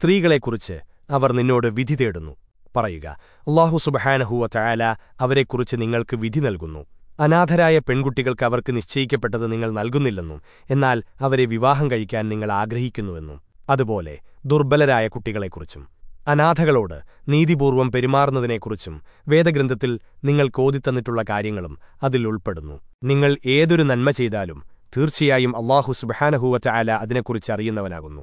സ്ത്രീകളെക്കുറിച്ച് അവർ നിന്നോട് വിധി തേടുന്നു. പറയുക അള്ളാഹു സുബഹാനഹുവ ചായാല അവരെക്കുറിച്ച് നിങ്ങൾക്ക് വിധി നൽകുന്നു. അനാഥരായ പെൺകുട്ടികൾക്ക് അവർക്ക് നിശ്ചയിക്കപ്പെട്ടത് നിങ്ങൾ നൽകുന്നില്ലെന്നും എന്നാൽ അവരെ വിവാഹം കഴിക്കാൻ നിങ്ങൾ ആഗ്രഹിക്കുന്നുവെന്നും. അതുപോലെ ദുർബലരായ കുട്ടികളെക്കുറിച്ചും. അനാഥകളോട് നീതിപൂർവം പെരുമാറുന്നതിനെക്കുറിച്ചും വേദഗ്രന്ഥത്തിൽ നിങ്ങൾ കോതിത്തന്നിട്ടുള്ള കാര്യങ്ങളും അതിൽ ഉൾപ്പെടുന്നു. നിങ്ങൾ ഏതൊരു നന്മ ചെയ്താലും തീർച്ചയായും അള്ളാഹു സുബഹാനഹൂവറ്റ ആല അതിനെക്കുറിച്ച് അറിയുന്നവനാകുന്നു.